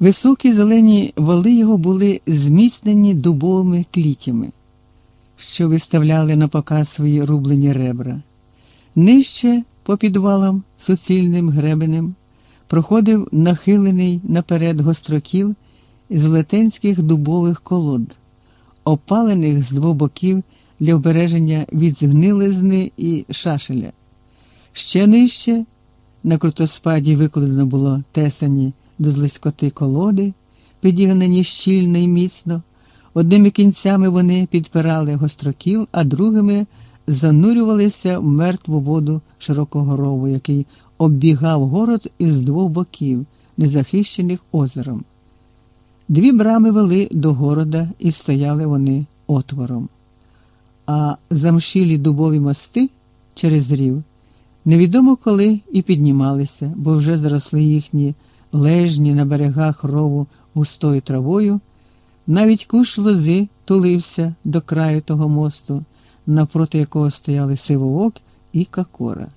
Високі зелені вали його були зміцнені дубовими клітями, що виставляли на показ свої рублені ребра. Нижче, по підвалам суцільним гребенем, проходив нахилений наперед гострокіл із велетенських дубових колод, опалених з двох боків для обереження від згнилизни і шашеля. Ще нижче на крутоспаді викладено було тесані до злискоти колоди, підігнані щільно і міцно. Одними кінцями вони підпирали гострокіл, а другими занурювалися в мертву воду широкого рову, який оббігав город із двох боків, незахищених озером. Дві брами вели до города і стояли вони отвором. А замшілі дубові мости через рів невідомо коли і піднімалися, бо вже зросли їхні лежні на берегах рову густою травою, навіть куш лози тулився до краю того мосту, навпроти якого стояли сивовок і какора.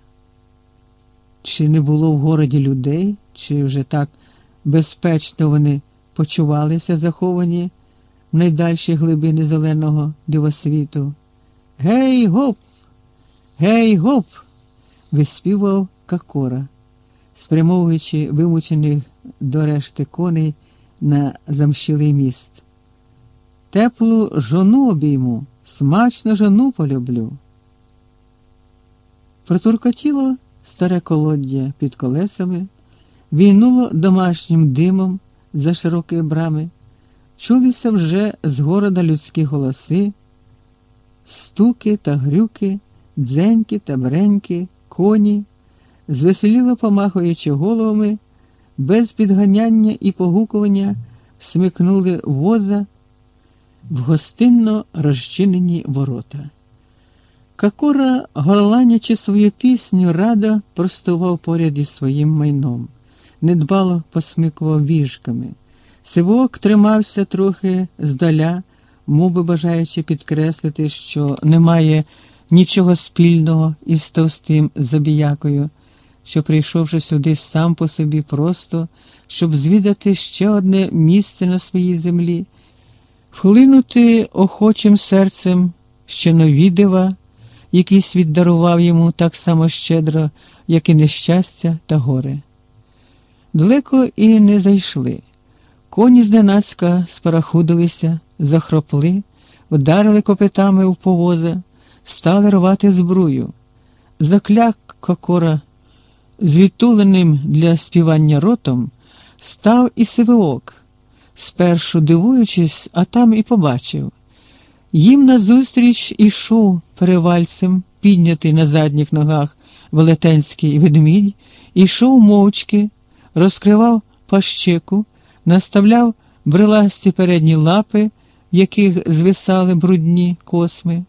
Чи не було в городі людей, чи вже так безпечно вони почувалися заховані в найдальші глибини зеленого дивосвіту? Гей, гоп! Гей, гоп! виспівав Какора, спрямовуючи вимучених до решти коней на замщілий міст. Теплу жону обійму, смачно жону полюблю. Протуркотіло старе колоддя під колесами, війнуло домашнім димом за широкі брами, чулися вже з города людські голоси, стуки та грюки, дзеньки та бреньки, коні, звеселіло помахуючи головами, без підганяння і погукування смикнули воза в гостинно розчинені ворота. Какора, горланячи свою пісню, радо простував поряд із своїм майном, недбало посмикував віжками. Сивок тримався трохи здаля, мов би бажаючи підкреслити, що немає нічого спільного із товстим забіякою, що, прийшовши сюди сам по собі просто, щоб звідати ще одне місце на своїй землі, вхлинути охочим серцем ще нові дива, які світ дарував йому так само щедро, як і нещастя та горе. Далеко і не зайшли. Коні зненацька спарахудилися, захропли, вдарили копитами в повоза стали рвати збрую. Закляк Кокора, звітуленим для співання ротом, став і Сивиок, спершу дивуючись, а там і побачив. Їм назустріч ішов перевальцем, піднятий на задніх ногах велетенський ведмідь, ішов мовчки, розкривав пащеку, наставляв бриласті передні лапи, в яких звисали брудні косми.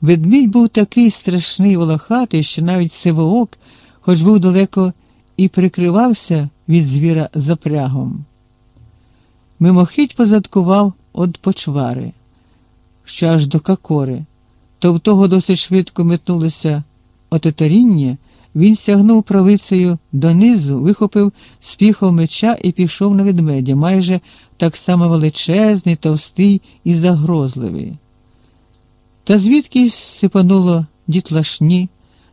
Ведмідь був такий страшний волохатий, що навіть сивоок, хоч був далеко і прикривався від звіра запрягом. Мимохідь позадкував од почвари, що аж до какори, то в того досить швидко метнулося отеторіння, він сягнув правицею донизу, вихопив спіхов меча і пішов на ведмедя, майже так само величезний, товстий і загрозливий. Та звідкись сипануло дітлашні,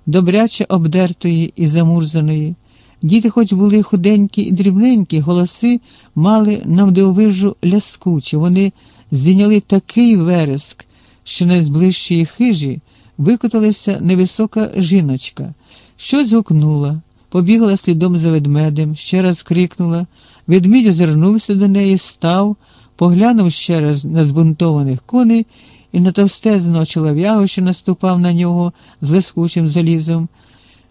добряче обдертої і замурзаної. Діти, хоч були худенькі і дрібненькі, голоси мали навдивовижу ляскучі. Вони зійняли такий вереск, що на зближчій хижі викоталася невисока жіночка, щось гукнула, побігла слідом за ведмедем, ще раз крикнула, ведмідь озирнувся до неї, став, поглянув ще раз на збунтованих коней і на товстезного чолов'ягу, що наступав на нього з лискучим залізом,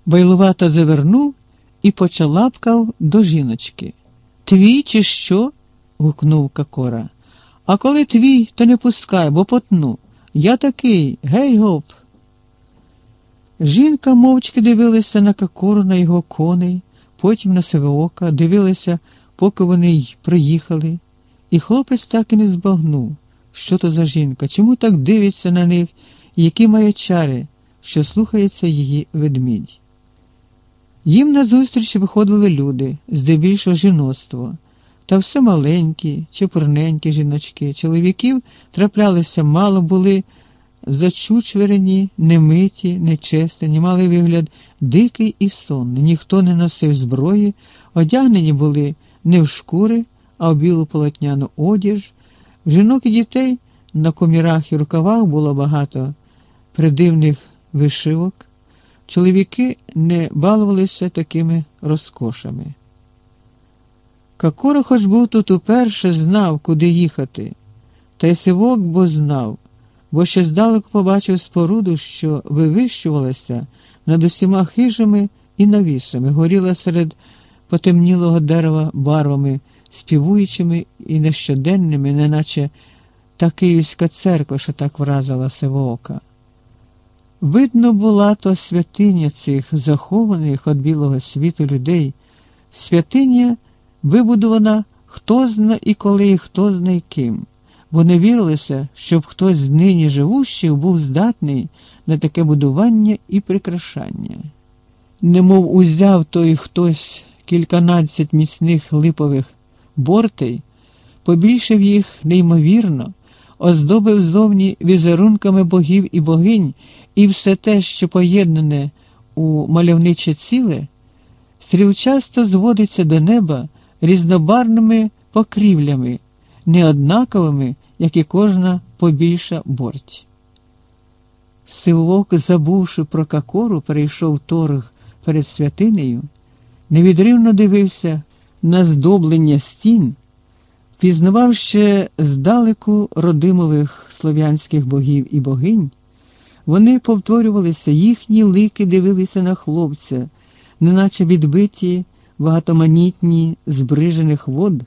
байлувато завернув і почалапкав до жіночки. Твій, чи що? гукнув Какора. А коли твій, то не пускай, бо потну. Я такий, гей гоп. Жінка мовчки дивилася на Какору, на його коней, потім на Севоока, дивилася, поки вони й приїхали, і хлопець так і не збагнув. Що то за жінка? Чому так дивиться на них, які має чари, що слухається її ведмідь? Їм назустріч виходили люди, здебільшого жіноцтво. Та все маленькі, чепурненькі жіночки, чоловіків траплялися мало, були зачучверені, немиті, нечестені, мали вигляд дикий і сонний. Ніхто не носив зброї, одягнені були не в шкури, а в білу полотняну одіж. Жінок і дітей на комірах і рукавах було багато придивних вишивок. Чоловіки не балувалися такими розкошами. Какора хоч був тут уперше знав, куди їхати, та й сивок бо знав, бо ще здалеку побачив споруду, що вивищувалася над усіма хижами і навісами, горіла серед потемнілого дерева барвами, співуючими і нещоденними, неначе та Київська церква, що так вразила Сивоока. Видно, була то святиня цих захованих від білого світу людей, святиня, вибудована хто зна і коли, і хто зна і ким, не вірилося, щоб хтось з нині живущих був здатний на таке будування і прикрашання. Немов узяв той хтось кільканадцять міцних липових бортей, побільшив їх неймовірно, оздобив зовні візерунками богів і богинь, і все те, що поєднане у мальовниче ціле, стрілчасто зводиться до неба різнобарними покрівлями, неоднаковими, як і кожна побільша борть. Сивок, забувши про какору, перейшов торг перед святинею, невідривно дивився на здоблення стін, пізнавав ще здалеку родимових слов'янських богів і богинь. Вони повторювалися, їхні лики дивилися на хлопця, неначе відбиті багатоманітні збрижених вод.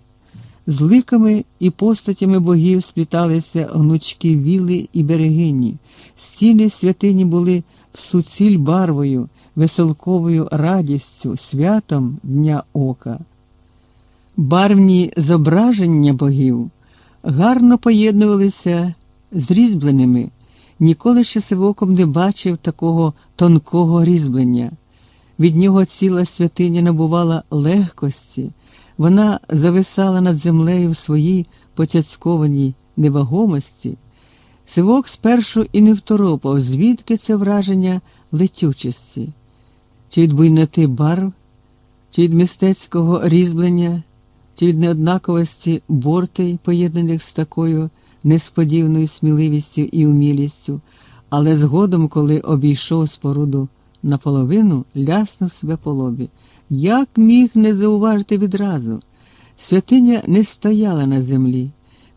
З ликами і постатями богів спліталися гнучки віли і берегині, стіни святині були в суціль барвою, веселковою радістю, святом Дня Ока. Барвні зображення богів гарно поєднувалися з різьбленими. Ніколи ще сивоком не бачив такого тонкого різьблення. Від нього ціла святиня набувала легкості, вона зависала над землею в своїй поцяцькованій невагомості. Сивок спершу і не второпав, звідки це враження летючості, чи від буйноти барв, чи від мистецького різьблення, чи від неоднаковості бортей, поєднаних з такою несподіваною сміливістю і умілістю, але згодом, коли обійшов споруду наполовину, ляснув себе по лобі. Як міг не зауважити відразу? Святиня не стояла на землі,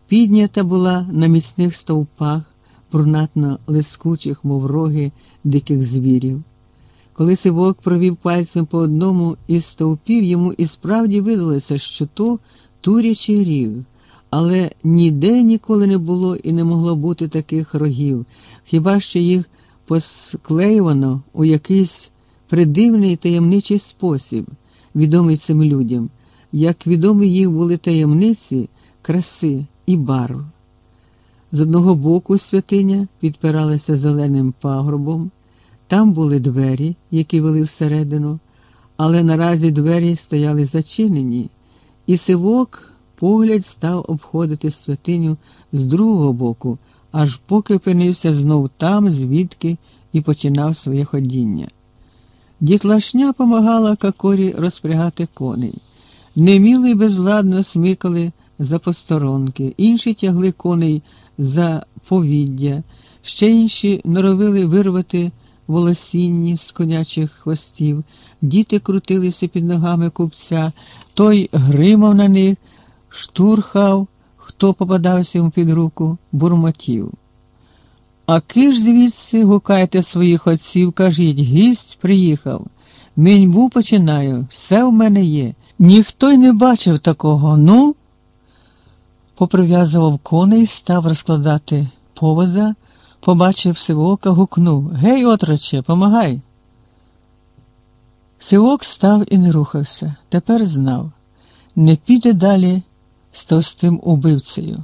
піднята була на міцних стовпах, брунатно лискучих, мов роги диких звірів. Коли сивок провів пальцем по одному із стовпів, йому і справді видалося, що то турячий ріг, але ніде ніколи не було і не могло бути таких рогів, хіба що їх посклеювано у якийсь придивний таємничий спосіб, відомий цим людям, як відомі їх були таємниці, краси і барв. З одного боку святиня підпиралася зеленим пагорбом. Там були двері, які вели всередину, але наразі двері стояли зачинені, і сивок погляд став обходити святиню з другого боку, аж поки опинився знов там, звідки і починав своє ходіння. Дітлашня помагала Какорі розпрягати коней. Неміли безладно смикали за посторонки, інші тягли коней за повіддя, ще інші норовили вирвати волосінні з конячих хвостів, діти крутилися під ногами купця, той гримав на них, штурхав, хто попадався йому під руку, бурмотів. А киш звідси гукайте своїх отців, кажіть, гість приїхав. Міньбу починаю, все в мене є. Ніхто й не бачив такого, ну. Поприв'язував коней, став розкладати повоза побачив сивока, гукнув Гей, отроче, помагай. Сивок став і не рухався, тепер знав, не піде далі з товстим убивцею.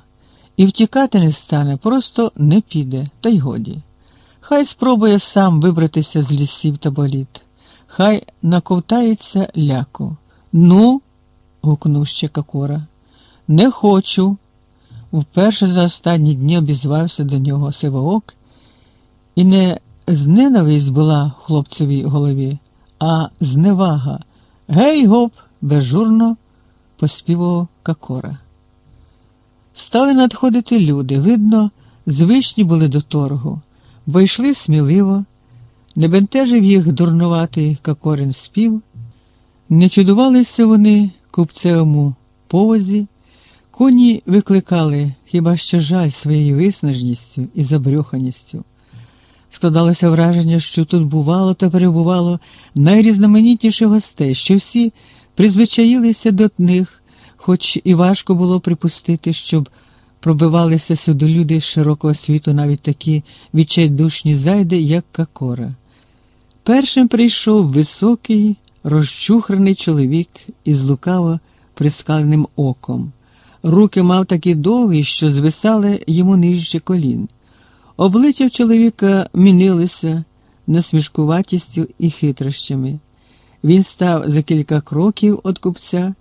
І втікати не стане, просто не піде, та й годі. Хай спробує сам вибратися з лісів та боліт, хай наковтається ляку. Ну, гукнув ще Какора. Не хочу. Вперше за останні дні обізвався до нього сивоок, і не зненависть була хлопцевій голові, а зневага. Гей, гоп, безжурно поспівав Какора. Стали надходити люди, видно, звичні були до торгу, бо йшли сміливо, не бентежив їх дурнуватий Какорин спів, не чудувалися вони купцевому повозі, коні викликали хіба що жаль своєю виснажністю і забрюханістю. Складалося враження, що тут бувало та перебувало найрізноманітніших гостей, що всі призвичаїлися до них, хоч і важко було припустити, щоб пробивалися сюди люди з широкого світу, навіть такі відчайдушні зайди, як Какора. Першим прийшов високий, розчухрений чоловік із лукаво прискаленим оком. Руки мав такі довгі, що звисали йому нижче колін. Обличчя чоловіка мінилися насмішкуватістю і хитрощами. Він став за кілька кроків від купця,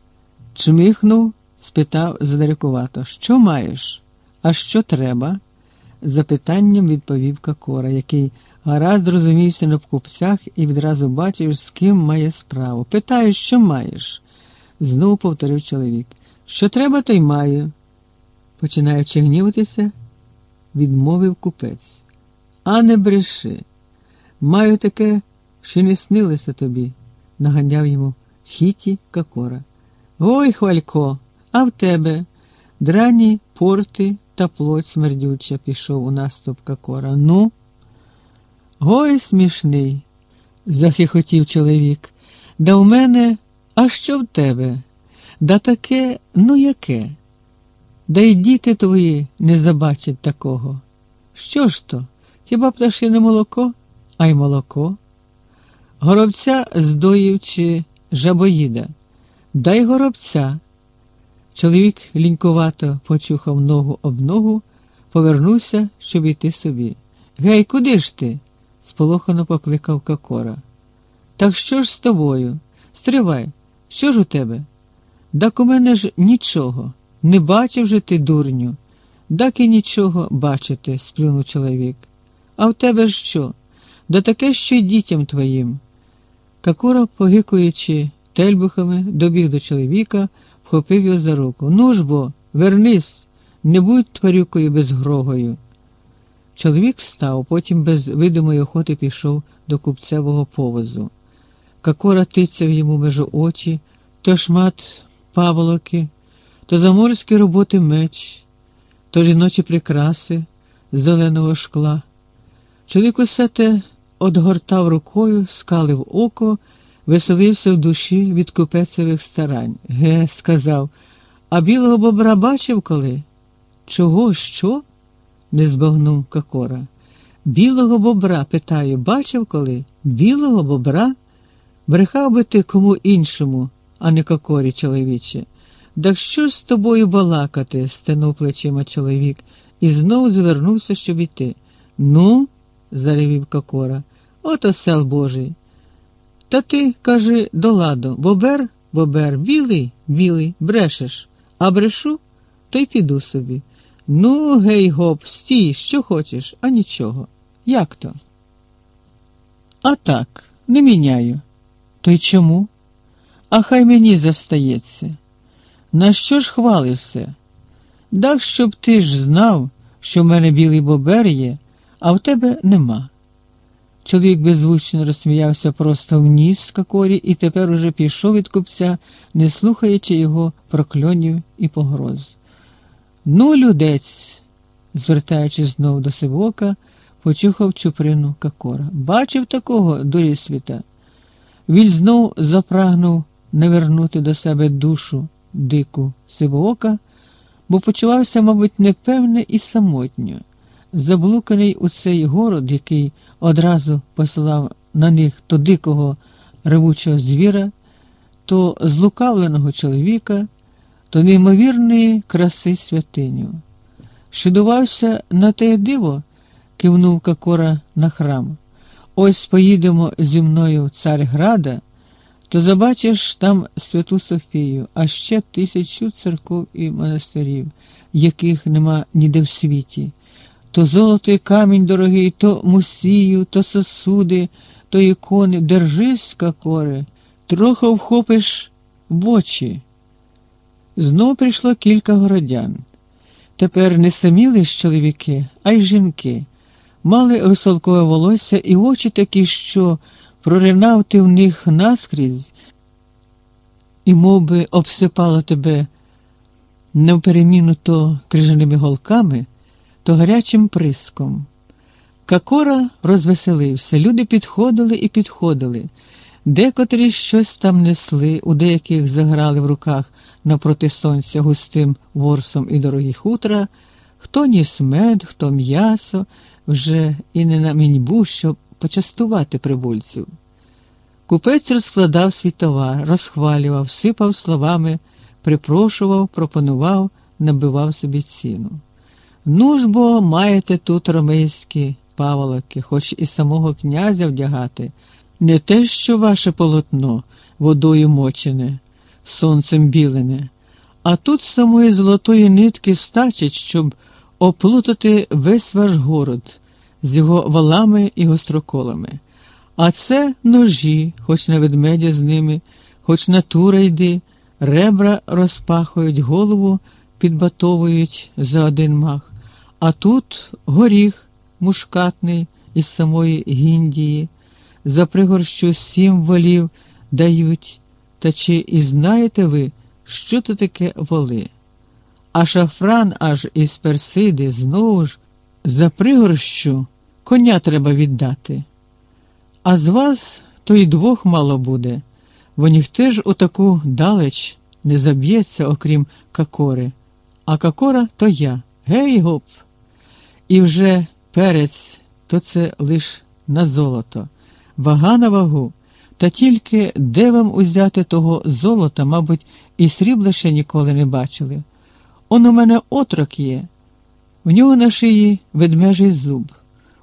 чмихнув, спитав задарякувато, що маєш, а що треба? Запитанням відповів Какора, який гаразд розумівся на купцях і відразу бачив, з ким має справу. Питаю, що маєш? Знову повторив чоловік. Що треба, то й маю. Починаючи гніватися, відмовив купець. А не бреши. Маю таке, що не снилося тобі, наганяв йому хіті Какора. Ой, хвалько, а в тебе драні порти та плоть смердюча пішов у наступ Какора. Ну, гой смішний, захихотів чоловік. Да в мене, а що в тебе? Да таке, ну яке? Да й діти твої не забачать такого. Що ж то? Хіба пташине молоко, а й молоко? Горобця здоїв чи жабоїда, дай горобця. Чоловік лінькувато почухав ногу об ногу, повернувся, щоб йти собі. Гей, куди ж ти? сполохано покликав Какора. Так що ж з тобою? Стривай, що ж у тебе? Так у мене ж нічого. Не бачив же ти, дурню, так і нічого бачити, сплюнув чоловік. А в тебе ж що? Да таке, що й дітям твоїм. Какура, погикуючи тельбухами, добіг до чоловіка, вхопив його за руку. Ну ж бо, вернись, не будь тварюкою безгрогою. Чоловік встав, потім без видимої охоти пішов до купцевого повозу. Какора тицяв йому межу очі, то шмат паволоки то заморські роботи меч, то жіночі прикраси з зеленого шкла. Чоловік усе те одгортав рукою, скалив око, веселився в душі від купецевих старань. Ге, сказав, а білого бобра бачив коли? Чого, що? не збагнув Какора. Білого бобра, питаю, бачив коли? Білого бобра? Брехав би ти кому іншому, а не кокорі, чоловіче. Да що ж з тобою балакати? стенув плечима чоловік і знову звернувся, щоб іти. Ну, заревів Кокора, ото сел Божий. Та ти, кажи, до ладу, бобер, бобер, білий, білий, брешеш, а брешу, то й піду собі. Ну, гей, гоп, стій, що хочеш, а нічого. Як то? А так, не міняю. То й чому? А хай мені застається. На що ж хвалився? Дах, щоб ти ж знав, що в мене білий бобер є, а в тебе нема. Чоловік беззвучно розсміявся просто в ніс Кокорі і тепер уже пішов від купця, не слухаючи його прокльонів і погроз. Ну, людець, звертаючись знов до Сивока, почухав чуприну Кокора. Бачив такого дурісвіта. Він знов запрагнув навернути до себе душу дику сивоока, бо почувався, мабуть, непевне і самотньо, заблуканий у цей город, який одразу посилав на них то дикого ревучого звіра, то злукавленого чоловіка, то неймовірної краси святиню. Шидувався на те диво, кивнув Какора на храм. Ось поїдемо зі мною в Царграда, то забачиш там Святу Софію, а ще тисячу церков і монастирів, яких нема ніде в світі. То золото і камінь дорогий, то мусію, то сосуди, то ікони. Держись, какоре, трохи вхопиш в очі. Знов прийшло кілька городян. Тепер не самі лиш чоловіки, а й жінки. Мали русалкове волосся і очі такі, що проринав ти в них наскрізь, і мов би, обсипало тебе невпереміну то крижаними голками, то гарячим приском. Какора розвеселився, люди підходили і підходили. Декотрі щось там несли, у деяких заграли в руках напроти сонця густим ворсом і дорогі хутра, хто ніс мед, хто м'ясо, вже і не на міньбу, щоб почастувати прибульців. Купець розкладав свій товар, розхвалював, сипав словами, припрошував, пропонував, набивав собі ціну. Ну ж бо маєте тут ромейські паволоки, хоч і самого князя вдягати, не те, що ваше полотно, водою мочене, сонцем білене, а тут самої золотої нитки стачить, щоб оплутати весь ваш город з його валами і гостроколами. А це ножі, хоч на ведмедя з ними, хоч на тура йди, ребра розпахують, голову підбатовують за один мах, а тут горіх мушкатний із самої Гіндії, за пригорщу сім волів дають. Та чи і знаєте ви, що то таке воли? А шафран аж із Персиди знову ж за пригорщу коня треба віддати. А з вас то й двох мало буде, бо ніхто ж у таку далеч не заб'ється, окрім какори. А какора то я. Гей, гоп. І вже перець то це лиш на золото, вага на вагу. Та тільки де вам узяти того золота, мабуть, і срібла ще ніколи не бачили. Он у мене отрок є, в нього на шиї ведмежий зуб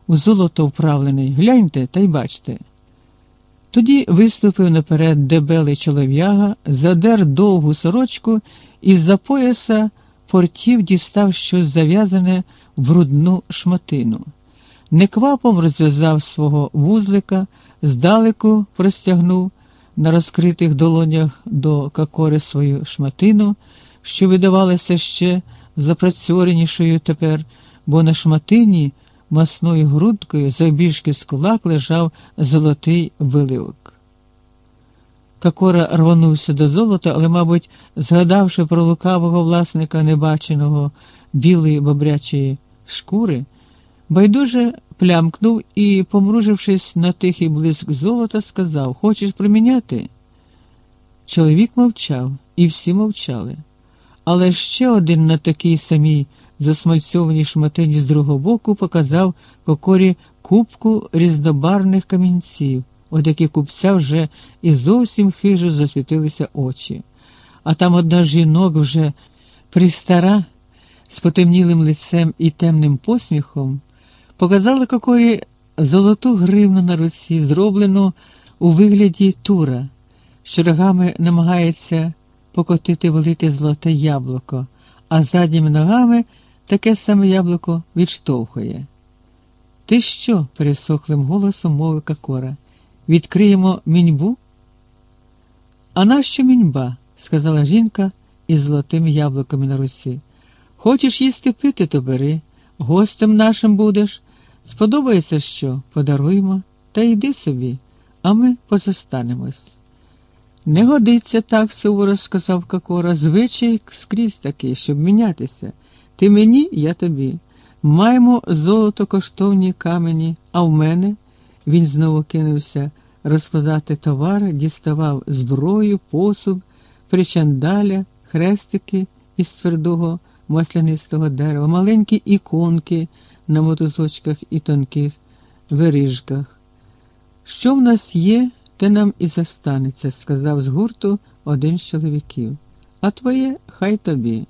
у золото вправлений, гляньте та й бачте. Тоді виступив наперед дебелий чолов'яга, задер довгу сорочку і з-за пояса портів дістав щось зав'язане в грудну шматину. Неквапом розв'язав свого вузлика, здалеку простягнув на розкритих долонях до какори свою шматину, що видавалося ще запрацьоренішою тепер, бо на шматині масною грудкою завбільшки з кулак лежав золотий виливок. Какора рвонувся до золота, але, мабуть, згадавши про лукавого власника небаченого білої бобрячої шкури, байдуже плямкнув і, помружившись на тихий блиск золота, сказав Хочеш приміняти? Чоловік мовчав, і всі мовчали. Але ще один на такій самій засмальцьованій шматині з другого боку показав кокорі кубку різнобарних камінців, от які купця вже і зовсім хижо засвітилися очі. А там одна з жінок вже пристара, з потемнілим лицем і темним посміхом, показала кокорі золоту гривну на руці, зроблену у вигляді тура, що рогами намагається покотити велике золоте яблуко, а задніми ногами таке саме яблуко відштовхує. Ти що? пересохлим голосом мовив Какора. Відкриємо міньбу? А нащо міньба? сказала жінка із золотими яблуками на руці. Хочеш їсти пити, то бери, гостем нашим будеш. Сподобається що, подаруємо, та йди собі, а ми позостанемось. Не годиться так, суворо сказав Какора, звичай скрізь такий, щоб мінятися. Ти мені, я тобі. Маємо золото коштовні камені, а в мене він знову кинувся розкладати товари, діставав зброю, посуд, причандаля, хрестики із твердого маслянистого дерева, маленькі іконки на мотузочках і тонких виріжках. Що в нас є, те нам і застанеться, сказав з гурту один з чоловіків. А твоє хай тобі.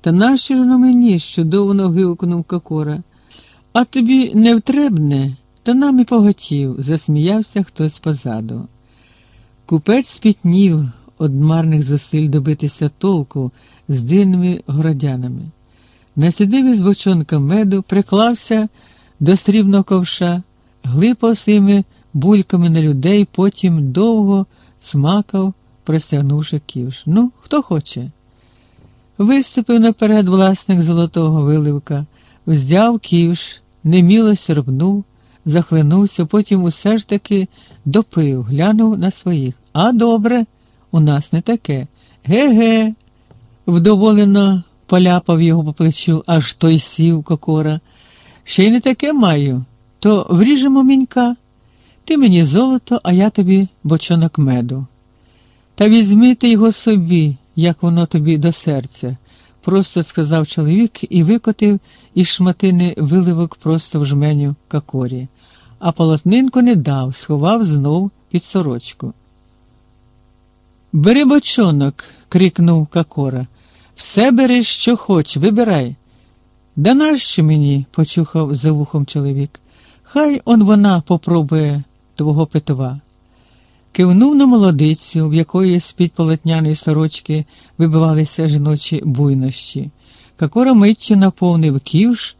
Та нащо ж воно мені? щодовно вигукнув Кокора. А тобі не втребне, та нам і поготів, засміявся хтось позаду. Купець спітнів од марних зусиль добитися толку з дивними городянами. Насідив із бочонка меду, приклався до срібного ковша, глипав своїми бульками на людей, потім довго смакав, простягнувши ківш. Ну, хто хоче. Виступив наперед власник золотого виливка, взяв ківш, неміло сірбнув, захлинувся, потім усе ж таки допив, глянув на своїх. А добре, у нас не таке. Ге-ге, вдоволено поляпав його по плечу, аж той сів кокора. Ще й не таке маю, то вріжемо мінька. Ти мені золото, а я тобі бочонок меду. Та візьми ти його собі, як воно тобі до серця, просто сказав чоловік і викотив із шматини виливок просто в жменю кокорі, а полотнинку не дав, сховав знов під сорочку. Бери бочонок, крикнув Какора. Все бери, що хоч, вибирай. Да нащо мені? почухав за вухом чоловік. Хай он вона попробує твого петва. Кивнув на молодицю, в якої з-під полотняної сорочки вибивалися жіночі буйнощі. Какора миттю наповнив ківш,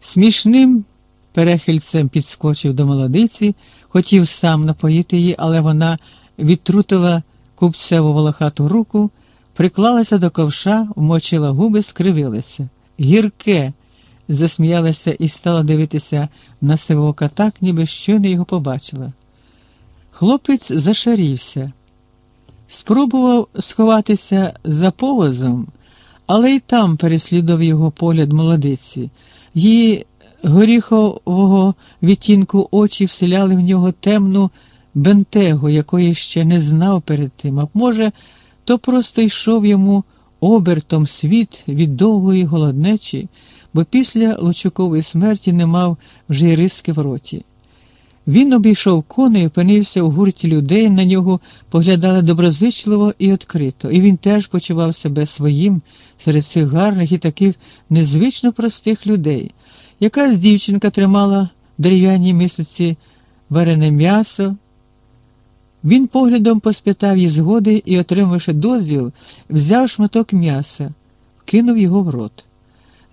смішним перехильцем підскочив до молодиці, хотів сам напоїти її, але вона відтрутила купцеву волохату руку, приклалася до ковша, вмочила губи, скривилася. Гірке, засміялася і стала дивитися на сивока так, ніби щойно його побачила. Хлопець зашарівся, спробував сховатися за повозом, але й там переслідував його погляд молодиці. Її горіхового відтінку очі вселяли в нього темну бентегу, якої ще не знав перед тим, а може, то просто йшов йому обертом світ від довгої голоднечі, бо після Лучукової смерті не мав вже й риски в роті. Він обійшов коней, опинився в гурті людей, на нього поглядали доброзичливо і відкрито, і він теж почував себе своїм серед цих гарних і таких незвично простих людей. Якась дівчинка тримала в дерев'яній мисиці варене м'ясо. Він поглядом поспитав її згоди і, отримавши дозвіл, взяв шматок м'яса, вкинув його в рот.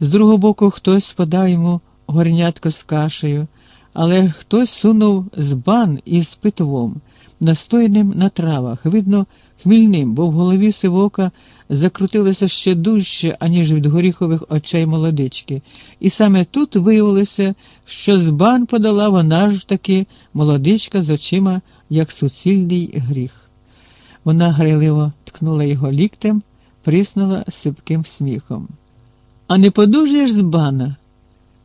З другого боку, хтось подав йому горнятко з кашею, але хтось сунув збан із питвом, настояним на травах, видно, хмільним, бо в голові сивока закрутилося ще дужче, аніж від горіхових очей молодички, і саме тут виявилося, що збан подала вона ж таки молодичка з очима, як суцільний гріх. Вона грайливо ткнула його ліктем, приснула сипким сміхом. А не подужаєш збана?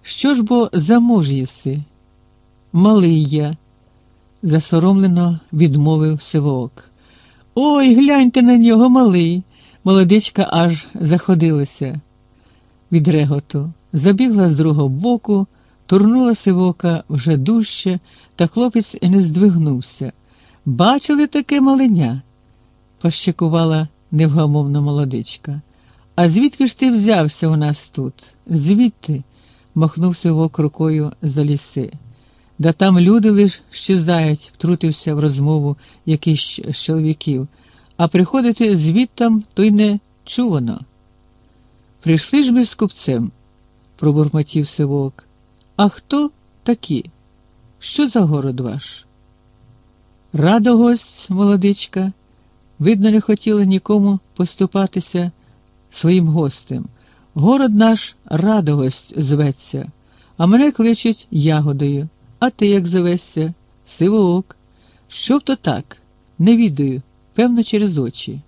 Що ж бо замуж єси? Малий я, засоромлено відмовив сивоок. Ой, гляньте на нього, малий. Молодичка аж заходилася від реготу, забігла з другого боку, турнула сивока вже дужче, та хлопець не здвигнувся. Бачили таке маленя? пощекувала невгамовна молодичка. А звідки ж ти взявся у нас тут? Звідти? махнув сивок рукою за ліси. Да там люди лиш щезають, втрутився в розмову якийсь чоловіків, а приходити звідтам то й не чувано. Прийшли ж ми з купцем, пробурмотів сивок. А хто такі? Що за город ваш? Радо гость, молодичка, видно, не хотіла нікому поступатися своїм гостем. Город наш радогость зветься, а мене кличуть ягодою. А ти як зовешся? Сивоок. Що б то так? Не відаю, певно, через очі.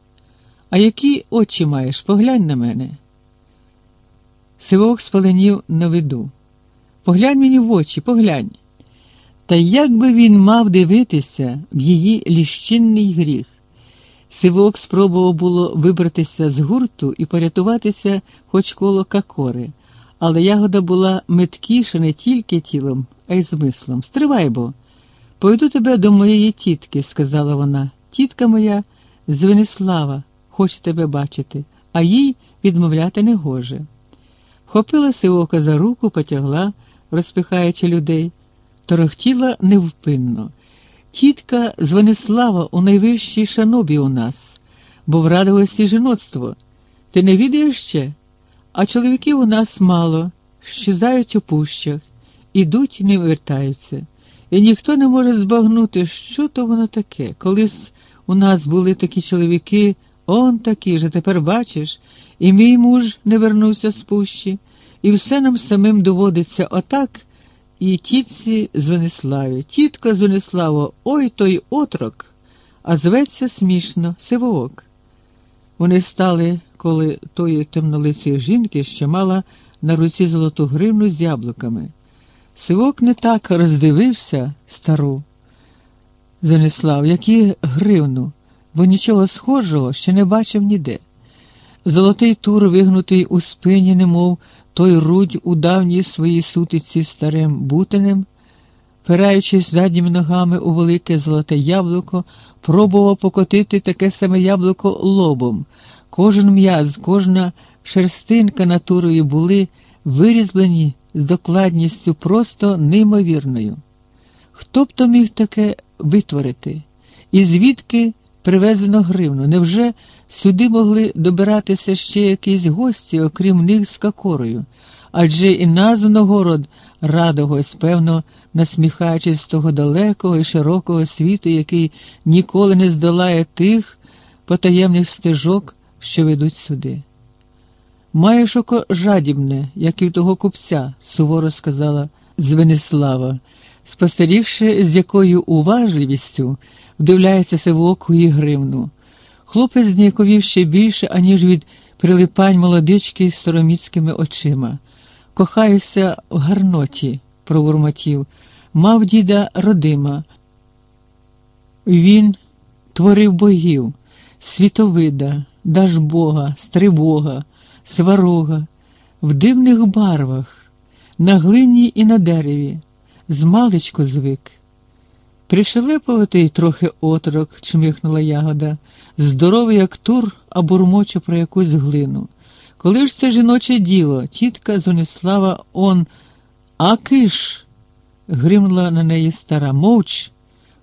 А які очі маєш? Поглянь на мене. Сивоок спаленів на виду. Поглянь мені в очі, поглянь. Та як би він мав дивитися в її ліщинний гріх? Сивок спробував було вибратися з гурту і порятуватися хоч коло какори, але ягода була меткіша не тільки тілом, а й змислом. Стривай бо. Поведу тебе до моєї тітки, сказала вона. Тітка моя з Венеслава, хоче тебе бачити, а їй відмовляти не гоже. Хопила сивока за руку, потягла, розпихаючи людей, торохтіла невпинно. Тітка Звенислава у найвищій шанобі у нас, бо в радості жіноцтво. Ти не відаєш ще? А чоловіків у нас мало, щезають у пущах, ідуть і не вертаються. І ніхто не може збагнути, що то воно таке. Колись у нас були такі чоловіки, он такі ж, тепер бачиш, і мій муж не вернувся з пущі, і все нам самим доводиться отак, і тітці з. Тітка з ой той отрок, а зветься смішно, сивоок. Вони стали коли тої темнолицої жінки, що мала на руці золоту гривну з яблуками. Сивок не так роздивився стару. Занеслав, які гривну, бо нічого схожого ще не бачив ніде. Золотий тур, вигнутий у спині, немов той рудь у давній своїй сутиці старим бутинем, пираючись задніми ногами у велике золоте яблуко, пробував покотити таке саме яблуко лобом. Кожен м'яз, кожна шерстинка натурою були вирізблені з докладністю просто неймовірною. Хто б то міг таке витворити? І звідки привезено гривну? Невже сюди могли добиратися ще якісь гості, окрім них з какорою? Адже і названо город радогось, певно, насміхаючись з того далекого і широкого світу, який ніколи не здолає тих потаємних стежок, що ведуть сюди. Маєш око жадібне, як і в того купця, суворо сказала Звенислава, спостерігши, з якою уважливістю вдивляється Сивок у її гривну. Хлопець зніяковів ще більше, аніж від прилипань молодички з сороміцькими очима. Кохаюся в гарноті, провормотів, мав діда родима. Він творив богів, світовида, Дажбога, Стрибога, Сварога, в дивних барвах, на глині і на дереві, змалечку звик. Пришелепуватий трохи отрок, чмихнула ягода, здоровий, як тур, а бурмоче про якусь глину. Коли ж це жіноче діло, тітка Зонислава он, а киш. гримнула на неї стара. Мовч,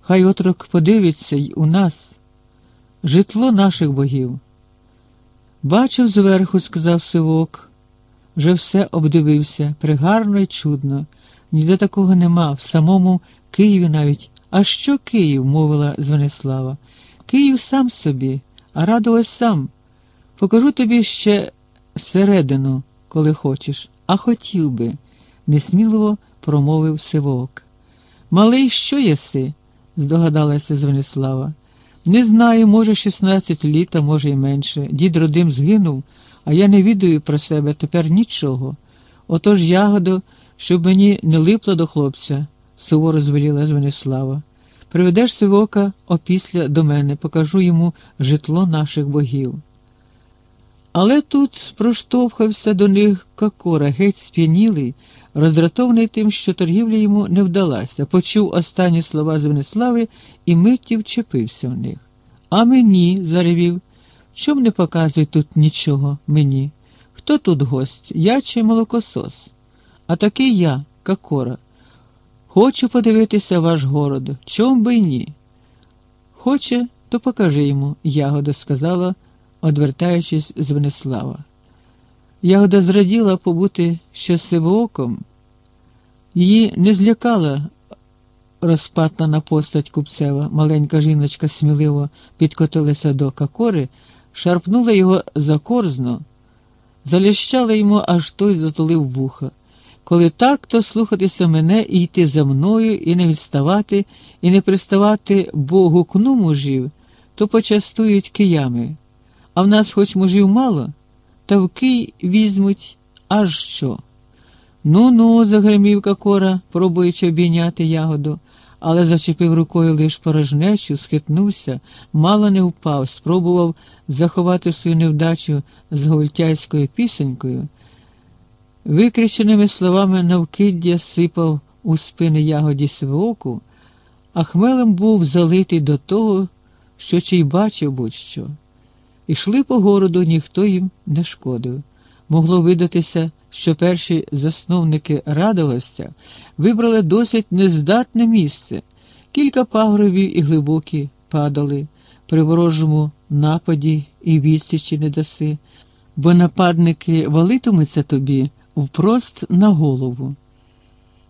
хай отрок подивиться й у нас, житло наших богів. Бачив зверху, сказав сивок, вже все обдивився, пригарно й чудно. Ніде такого нема, в самому Києві навіть. А що Київ? мовила Звенислава. Київ сам собі, а радувась сам. Покажу тобі ще середину, коли хочеш, а хотів би, несміливо промовив сивок. Малий, що єси? здогадалася Звенислава. Не знаю, може, 16 літ, а може й менше. Дід родим згинув, а я не відаю про себе тепер нічого. Отож ягоду, щоб мені не липло до хлопця, суворо звеліла Звенислава. Приведеш сивока опісля до мене, покажу йому житло наших богів. Але тут проштовхався до них Кокора, геть сп'янілий, роздратований тим, що торгівля йому не вдалася, почув останні слова Звенислави і миттю вчепився в них. А мені, заревів, чом не показує тут нічого мені? Хто тут гость? Я чи молокосос? А такий я, Кокора. Хочу подивитися ваш город, чом би й ні? Хоче, то покажи йому, ягода сказала, одвертаючись з Венеслава. Ягода зраділа побути ще сивооком. Її не злякала розпатнана постать купцева. Маленька жіночка сміливо підкотилася до какори, шарпнула його за корзно, залящала йому, аж той затулив вуха. Коли так, то слухатися мене і йти за мною, і не відставати, і не приставати, бо гукну мужів, то почастують киями. А в нас хоч мужів мало, та в кий візьмуть аж що. Ну ну, загримів Кокора, пробуючи обійняти ягоду, але зачепив рукою лиш порожнечу, схитнувся, мало не впав, спробував заховати свою невдачу з гультяйською пісенькою. Викриченими словами навкиддя сипав у спини ягоді свооку, а хмелем був залитий до того, що чи й бачив будь-що. Ішли по городу, ніхто їм не шкодив. Могло видатися, що перші засновники радогостя вибрали досить нездатне місце. Кілька пагровів і глибокі падали, при ворожому нападі і відсічі не даси, бо нападники валитимуться тобі впрост на голову.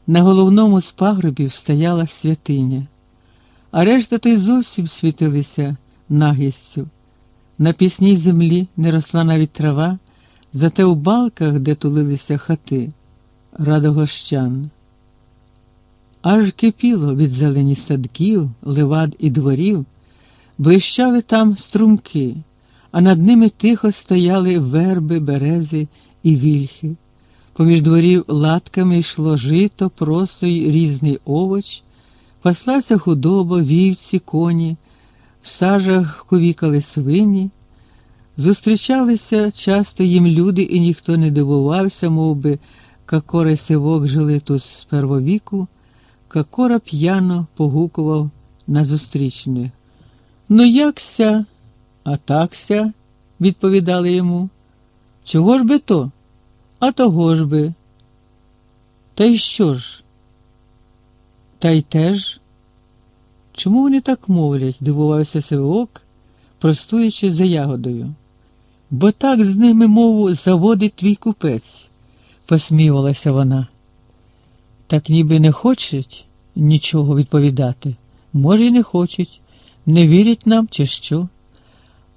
На головному з пагробів стояла святиня, а решта то й зовсім світилися нагістю. На пісній землі не росла навіть трава, зате у балках, де тулилися хати, радогощан. Аж кипіло від зелені садків, левад і дворів, блищали там струмки, а над ними тихо стояли верби, берези і вільхи. Поміж дворів латками йшло жито, просто й різний овоч, паслася худоба, вівці, коні, в сажах ковікали свині. Зустрічалися часто їм люди, і ніхто не дивувався, мов би, какори сивок жили тут з первовіку, какора п'яно погукував на зустрічних. Ну, якся, а такся, відповідали йому. Чого ж би то? А того ж би. Та й що ж? Та й теж? Чому вони так мовлять? дивувався Сивок, простуючи за ягодою. Бо так з ними мову заводить твій купець, посміювалася вона. Так ніби не хочуть нічого відповідати. Може, й не хочуть, не вірять нам, чи що.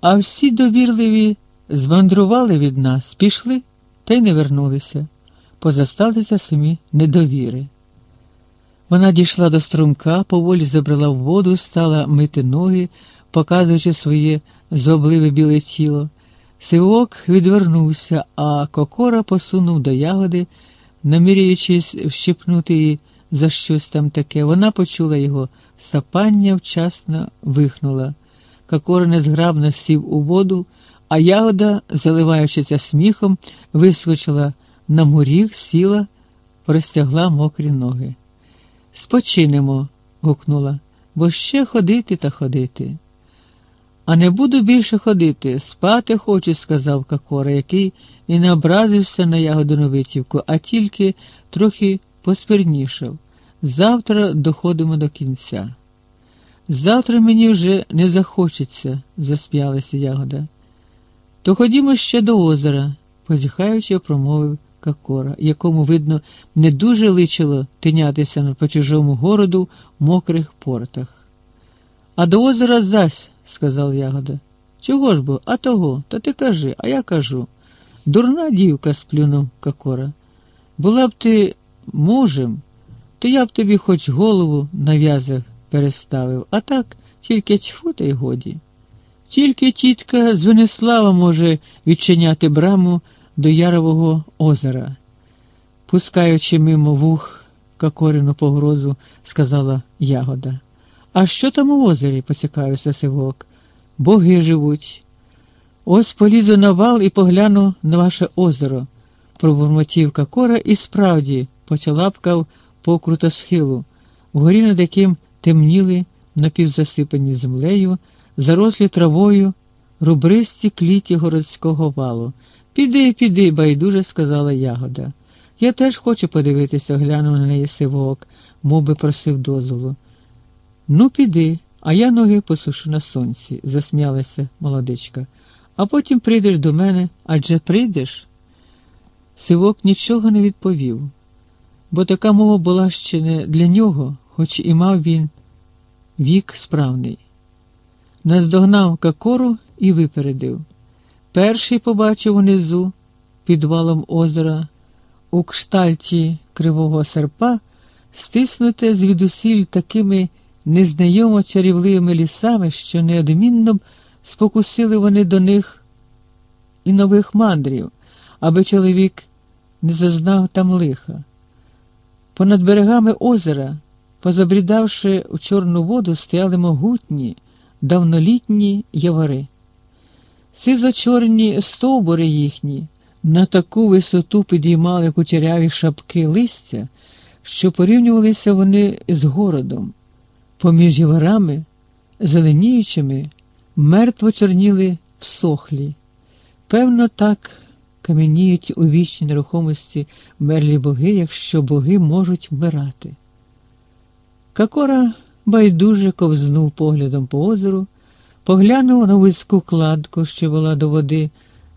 А всі довірливі змандрували від нас, пішли та й не вернулися, позасталися самі недовіри. Вона дійшла до струмка, поволі забрала в воду, стала мити ноги, показуючи своє зобливе біле тіло. Сивок відвернувся, а кокора посунув до ягоди, наміряючись вщипнути її за щось там таке. Вона почула його сапання, вчасно вихнула. Кокора незграбно сів у воду, а ягода, заливаючися сміхом, вискочила на муріг, сіла, простягла мокрі ноги. Спочинемо, гукнула, бо ще ходити та ходити. А не буду більше ходити, спати хочу, сказав Какора, який і не образився на ягодину витівку, а тільки трохи поспірнішав. Завтра доходимо до кінця. Завтра мені вже не захочеться, засміялася ягода. То ходімо ще до озера, позіхаючи, промовив Какора, якому, видно, не дуже личило тинятися по чужому городу в мокрих портах. А до озера зась, сказав ягода. Чого ж бо, а того, та ти кажи, а я кажу. Дурна дівка, сплюнув Какора. Була б ти мужем, то я б тобі хоч голову на в'язах переставив, а так тільки тьфу та й годі. Тільки тітка з може відчиняти браму до Ярового озера. Пускаючи мимо вух Кокорину погрозу, сказала ягода. А що там у озері? поцікавився сивок. Боги живуть. Ось полізу на вал і погляну на ваше озеро, пробурмотів Кокора і справді почалапкав покруто схилу, вгорі над яким темніли напівзасипані землею, зарослі травою, рубристі кліті городського валу. Піди, піди, байдуже сказала ягода. Я теж хочу подивитися, глянув на неї сивок, мов би просив дозволу. Ну, піди, а я ноги посушу на сонці, засміялася молодичка. А потім прийдеш до мене, адже прийдеш. Сивок нічого не відповів, бо така мова була ще не для нього, хоч і мав він вік справний. Наздогнав какору і випередив. Перший побачив унизу, під валом озера, у кштальті кривого серпа, стиснуте звідусіль такими незнайомо чарівливими лісами, що неодмінно б спокусили вони до них і нових мандрів, аби чоловік не зазнав там лиха. Понад берегами озера, позабрідавши в чорну воду, стояли могутні, давнолітні явори. Сизо-чорні стовбури їхні на таку висоту підіймали кучеряві шапки листя, що порівнювалися вони з городом. Поміж яворами, зеленіючими, мертво чорніли всохлі. Певно, так кам'яніють у вічній нерухомості мерлі боги, якщо боги можуть вмирати. Какора байдуже ковзнув поглядом по озеру, поглянув на вузьку кладку, що була до води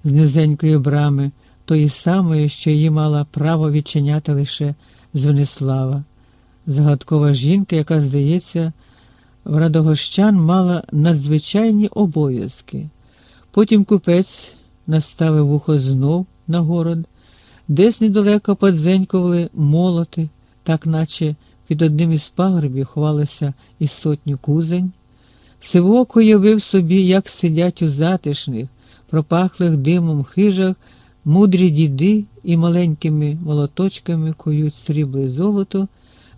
з низенької брами, тої самої, що її мала право відчиняти лише Звенислава. Загадкова жінка, яка, здається, в Радогощан мала надзвичайні обов'язки. Потім купець наставив вухо знов на город, десь недалеко подзенькували молоти, так наче під одним із пагорбів ховалося і сотню кузень. Сивок уявив собі, як сидять у затишних, пропахлих димом хижах мудрі діди і маленькими молоточками кують срібло і золото,